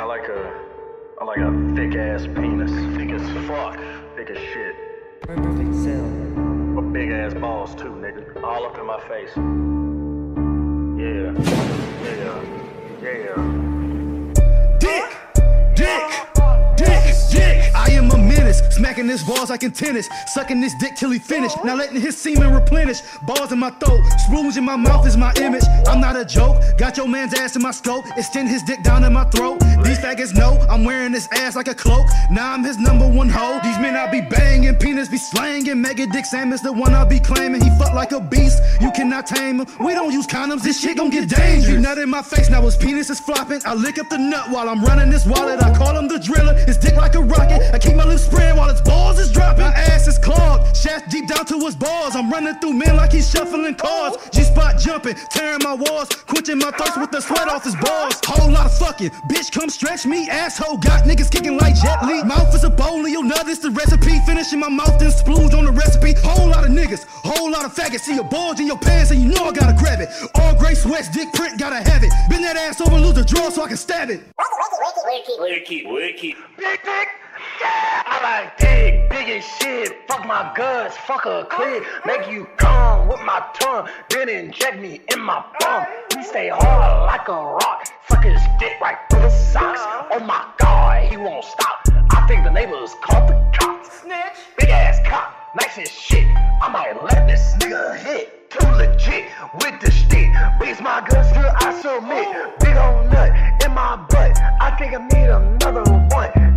I like a, I like a thick ass penis. Thick as fuck. Thick as shit. Perfect cell. But big ass balls too, nigga. All up in my face. Yeah. Yeah. Yeah. Smacking his balls like in tennis, sucking this dick till he finish. Now letting his semen replenish. Balls in my throat, spoons in my mouth is my image. I'm not a joke. Got your man's ass in my scope, extend his dick down in my throat. These faggots know I'm wearing this ass like a cloak. Now I'm his number one hoe. These men I be banging, penis be slanging. Mega Dick Sam is the one I be claiming. He fuck like a beast. You cannot tame him. We don't use condoms. This shit gon' get dangerous. He nut in my face, now his penis is flopping. I lick up the nut while I'm running this wallet. I call him the driller. His dick like a rocket. I keep my lips spread while his balls is dropping. My ass is clogged. Shaft deep down to his balls. I'm running through men like he's shuffling cars. G spot jumping, tearing my walls, quenching my thirst with the sweat off his balls. Whole lot of fucking. Bitch, come stretch me, asshole. Got niggas kicking like Jet Li. Mouth is a bowl of your nut. It's the recipe. Finishing my mouth, then splooge on the recipe. Whole lot of niggas, whole lot of faggots. See a bulge in your pants, and you know I gotta grab it. All gray sweats, dick print, gotta have it. Bend that ass over, lose the draw so I can stab it. Wiki, wiki. Big dick. Yeah, I like dick, big as shit. Fuck my guts, fuck a clit. Make you come with my tongue, then inject me in my bum. We stay hard like a rock. Fuck his dick right through the socks. Oh my god, he won't stop. I think the neighbors called the cops. Snitch. Big ass cop, nice as shit. I might let this nigga hit. Too legit with the stick. Beats my guns till I submit. Big old nut in my butt. I think I need another one.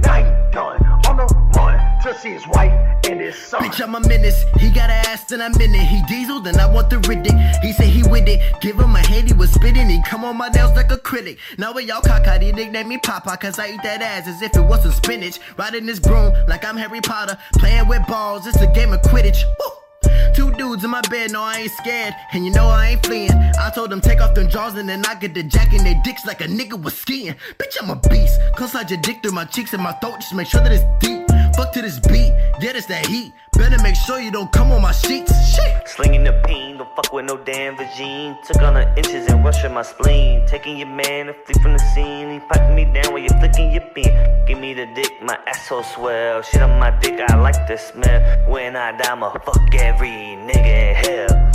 See his wife and son. Bitch, I'm a menace. He got an ass, then I'm in it. He diesel, then I want the Riddick. He say he with it. Give him a hand, he was spitting. He come on my nails like a critic. Now when y'all cockeyed, he nickname me Papa, cause I eat that ass as if it was some spinach. Riding this broom like I'm Harry Potter. Playing with balls, it's a game of Quidditch. Woo! Two dudes in my bed, no, I ain't scared. And you know I ain't fleeing. I told them take off them jaws and then I get the jack in their dicks like a nigga was skiing. Bitch, I'm a beast. Come slide your dick through my cheeks and my throat, just make sure that it's deep. Fuck to this beat, get us that heat. Better make sure you don't come on my sheets. Shit. Slinging the pain, don't fuck with no damn vagine. Took on the inches and rushed my spleen. Taking your man and flee from the scene. He patting me down while you're flicking your bean. Give me the dick, my asshole swell. Shit on my dick, I like the smell. When I die, I'ma fuck every nigga in hell.